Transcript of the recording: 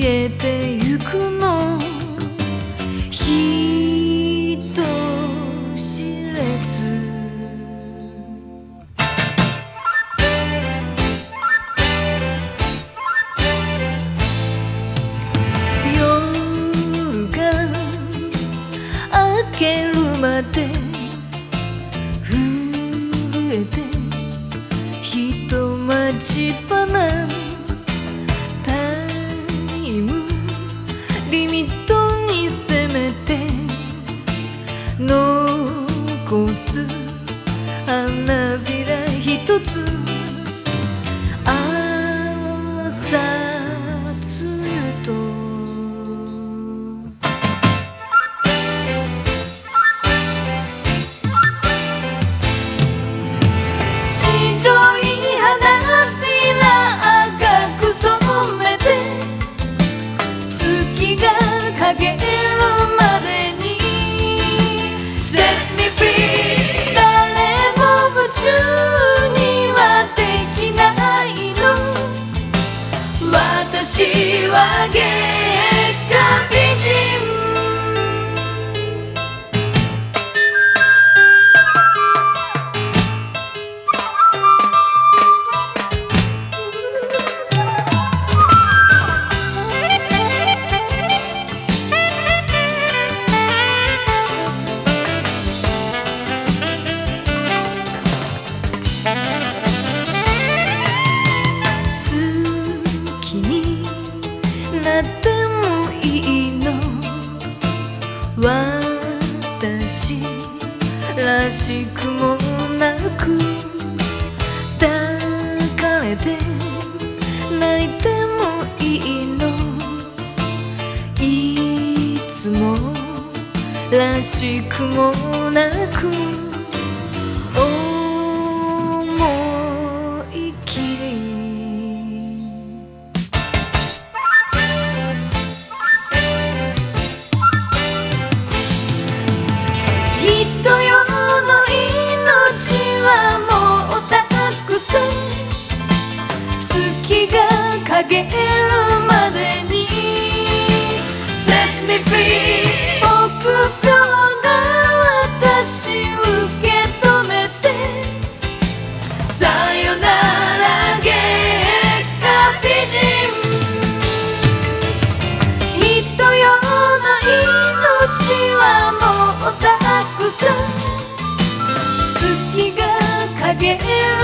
消えてゆくの花びら一つらしくもなく抱かれて泣いてもいいの。いつもらしくもなく give